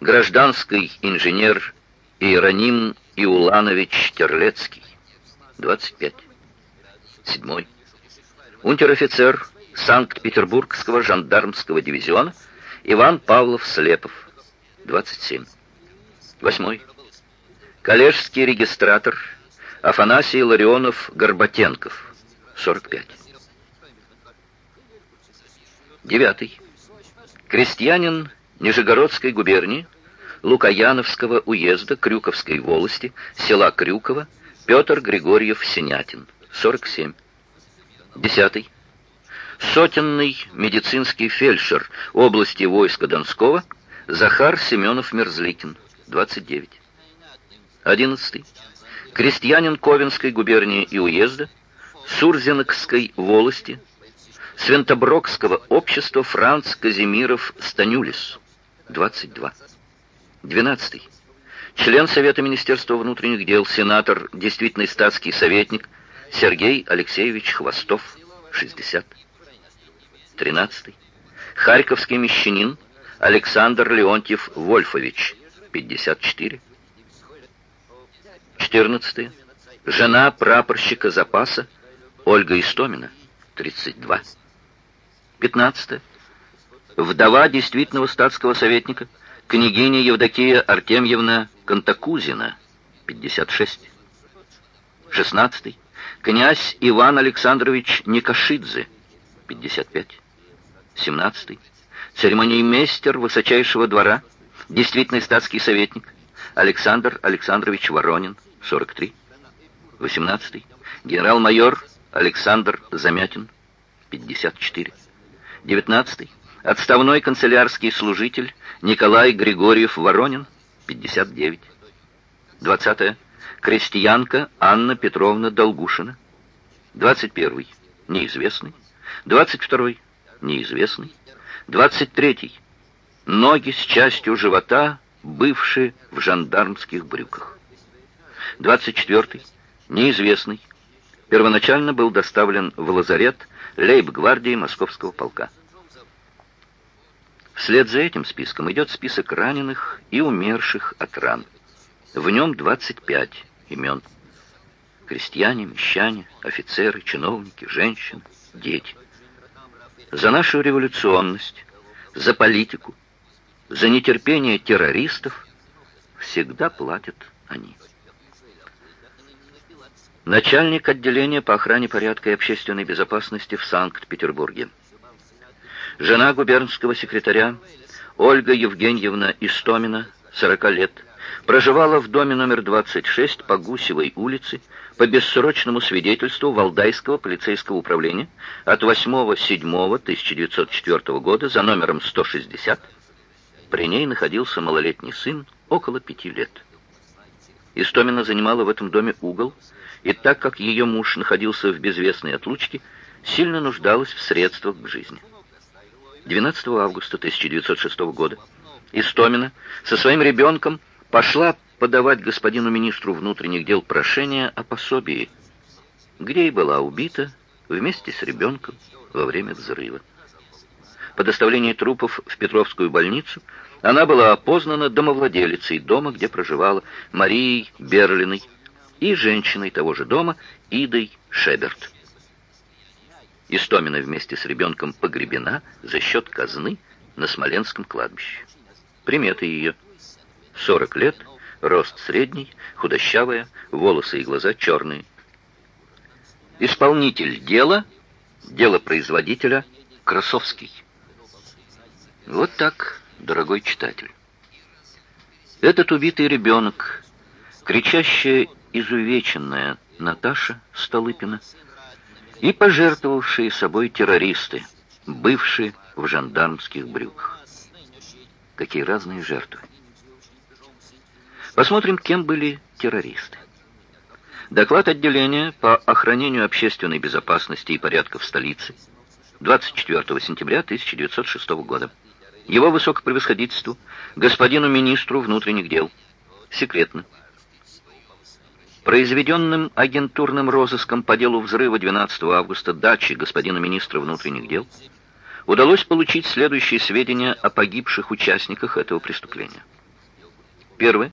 гражданский инженер Иероним Иуланович Терлецкий, 25. Седьмой. Унтер-офицер Санкт-Петербургского жандармского дивизиона Иван Павлов Слепов, 27. Восьмой. Коллежский регистратор Афанасий Ларионов Горбатенков, 45. Девятый. Крестьянин Нижегородской губернии, Лукаяновского уезда Крюковской волости, села Крюково, Петр Григорьев-Синятин, 47. Десятый. Сотенный медицинский фельдшер области войска Донского Захар Семенов-Мерзликин, 29. Одиннадцатый. Крестьянин Ковенской губернии и уезда, Сурзенокской волости, Свентоброкского общества Франц Казимиров Станюлис, 22. 12. Член Совета Министерства внутренних дел, сенатор, действительный статский советник Сергей Алексеевич Хвостов, 60. 13. Харьковский мещанин Александр Леонтьев Вольфович, 54. 14. Жена прапорщика запаса Ольга Истомина, 32. 15. Вдова действительного статского советника, княгиня Евдокия Артемьевна Кантакузина, 56. 16. Князь Иван Александрович Никошидзе, 55. 17. Церемониймейстер высочайшего двора, действительный статский советник, Александр Александрович Воронин, 43. 18. Генерал-майор Александр Замятин, 54. 19. Отставной канцелярский служитель Николай Григорьев Воронин, 59. 20. Крестьянка Анна Петровна Долгушина. 21. Неизвестный. 22. Неизвестный. 23. Ноги с частью живота, бывшие в жандармских брюках. 24. Неизвестный. Первоначально был доставлен в лазарет лейб-гвардии Московского полка. Вслед за этим списком идет список раненых и умерших от ран. В нем 25 имен. Крестьяне, мещане, офицеры, чиновники, женщины, дети. За нашу революционность, за политику, за нетерпение террористов всегда платят они. Начальник отделения по охране порядка и общественной безопасности в Санкт-Петербурге. Жена губернского секретаря Ольга Евгеньевна Истомина, 40 лет, проживала в доме номер 26 по Гусевой улице по бессрочному свидетельству Валдайского полицейского управления от 8.7.1904 года за номером 160. При ней находился малолетний сын около пяти лет. Истомина занимала в этом доме угол, и так как ее муж находился в безвестной отлучке, сильно нуждалась в средствах к жизни. 12 августа 1906 года Истомина со своим ребенком пошла подавать господину министру внутренних дел прошение о пособии, где и была убита вместе с ребенком во время взрыва. По доставлении трупов в Петровскую больницу она была опознана домовладелицей дома, где проживала Марией Берлиной, и женщиной того же дома Идой Шеберт. Истомина вместе с ребенком погребена за счет казны на Смоленском кладбище. Приметы ее. 40 лет, рост средний, худощавая, волосы и глаза черные. Исполнитель дела, дело производителя Красовский. Вот так, дорогой читатель. Этот убитый ребенок, кричащая изувеченная Наташа Столыпина и пожертвовавшие собой террористы, бывшие в жандармских брюках. Какие разные жертвы. Посмотрим, кем были террористы. Доклад отделения по охранению общественной безопасности и порядка в столице 24 сентября 1906 года. Его высокопревосходительству, господину министру внутренних дел. Секретно произведенным агентурным розыском по делу взрыва 12 августа дачи господина министра внутренних дел, удалось получить следующие сведения о погибших участниках этого преступления. Первый